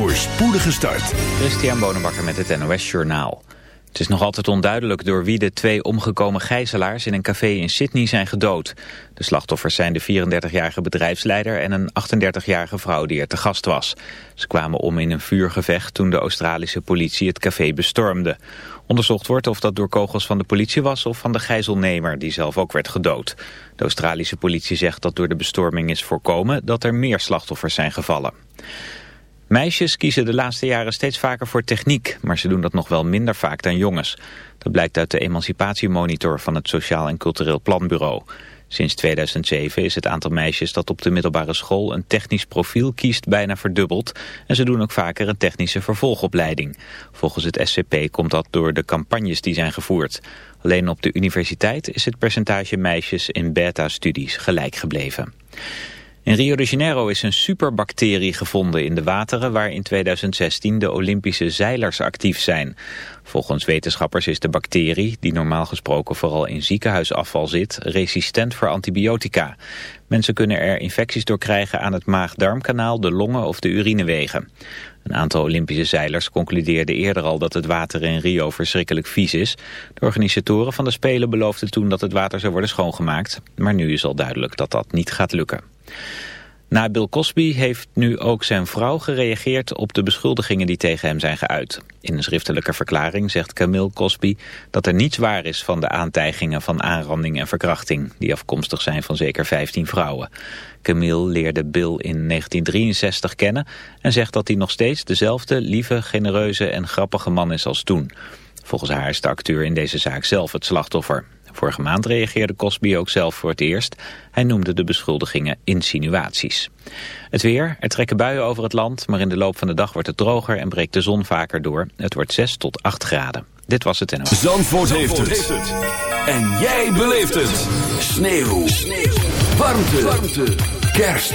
voor spoedige start. Christian Bonenbakker met het NOS Journaal. Het is nog altijd onduidelijk door wie de twee omgekomen gijzelaars in een café in Sydney zijn gedood. De slachtoffers zijn de 34-jarige bedrijfsleider en een 38-jarige vrouw die er te gast was. Ze kwamen om in een vuurgevecht toen de Australische politie het café bestormde. Onderzocht wordt of dat door kogels van de politie was of van de gijzelnemer die zelf ook werd gedood. De Australische politie zegt dat door de bestorming is voorkomen dat er meer slachtoffers zijn gevallen. Meisjes kiezen de laatste jaren steeds vaker voor techniek, maar ze doen dat nog wel minder vaak dan jongens. Dat blijkt uit de emancipatiemonitor van het Sociaal en Cultureel Planbureau. Sinds 2007 is het aantal meisjes dat op de middelbare school een technisch profiel kiest bijna verdubbeld. En ze doen ook vaker een technische vervolgopleiding. Volgens het SCP komt dat door de campagnes die zijn gevoerd. Alleen op de universiteit is het percentage meisjes in beta-studies gelijk gebleven. In Rio de Janeiro is een superbacterie gevonden in de wateren waar in 2016 de Olympische zeilers actief zijn. Volgens wetenschappers is de bacterie, die normaal gesproken vooral in ziekenhuisafval zit, resistent voor antibiotica. Mensen kunnen er infecties door krijgen aan het maag-darmkanaal, de longen of de urinewegen. Een aantal Olympische zeilers concludeerden eerder al dat het water in Rio verschrikkelijk vies is. De organisatoren van de Spelen beloofden toen dat het water zou worden schoongemaakt. Maar nu is al duidelijk dat dat niet gaat lukken. Na Bill Cosby heeft nu ook zijn vrouw gereageerd op de beschuldigingen die tegen hem zijn geuit. In een schriftelijke verklaring zegt Camille Cosby dat er niets waar is van de aantijgingen van aanranding en verkrachting, die afkomstig zijn van zeker 15 vrouwen. Camille leerde Bill in 1963 kennen en zegt dat hij nog steeds dezelfde lieve, genereuze en grappige man is als toen. Volgens haar is de acteur in deze zaak zelf het slachtoffer. Vorige maand reageerde Cosby ook zelf voor het eerst. Hij noemde de beschuldigingen insinuaties. Het weer, er trekken buien over het land, maar in de loop van de dag wordt het droger en breekt de zon vaker door. Het wordt 6 tot 8 graden. Dit was het en Zandvoort, Zandvoort heeft, het. En jij beleeft het. Sneeuw. Sneeuw. Warmte. Warmte. Kerst.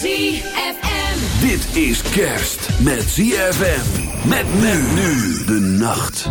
ZFM. Dit is kerst met ZFM. Met men nu de nacht.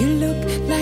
You look like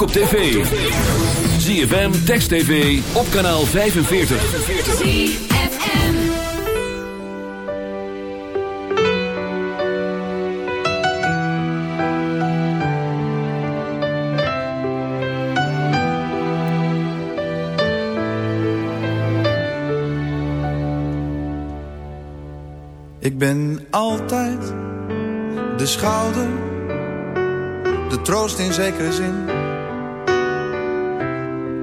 op tv. ZFM, Text TV, op kanaal 45. ZFM. Ik ben altijd de schouder de troost in zekere zin.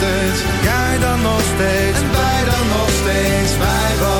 Ga jij dan nog steeds, en wij dan nog steeds, wij wonen.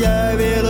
ja weer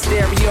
stereo,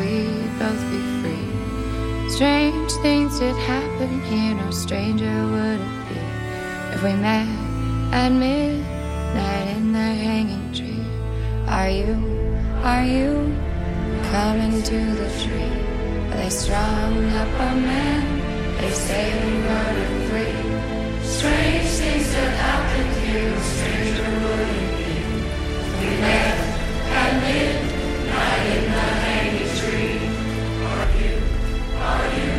things did happen here, no stranger would it be if we met at midnight in the hanging tree. Are you, are you coming to the tree? They strung up a man, they say we murdered three. Strange things that happened here, no stranger would it be we met at midnight in the hanging tree. Anytime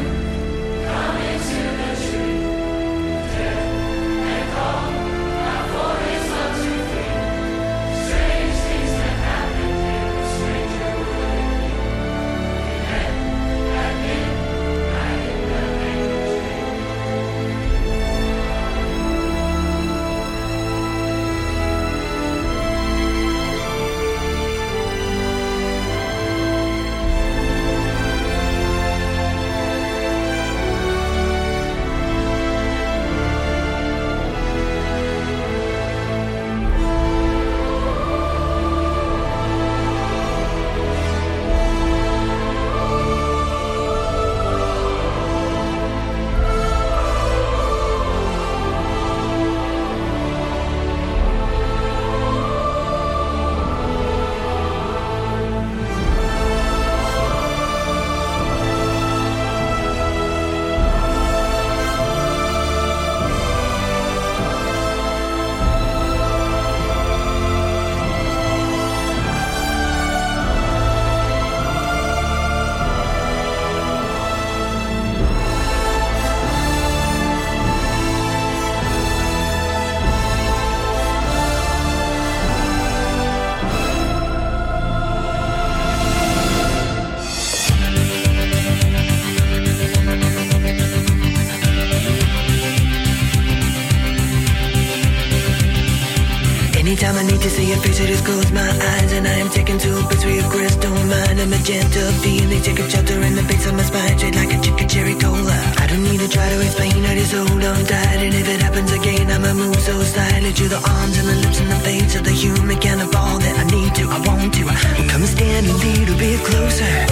Face, I just close my eyes And I am taken to a place where crystal mind A magenta feeling, take a shelter in the base of my spine Straight like a chicken cherry cola. I don't need to try to explain, I just hold on tight And if it happens again, I'ma move so slightly To the arms and the lips and the face of the human kind of all that I need to, I want to. Come and stand a little bit closer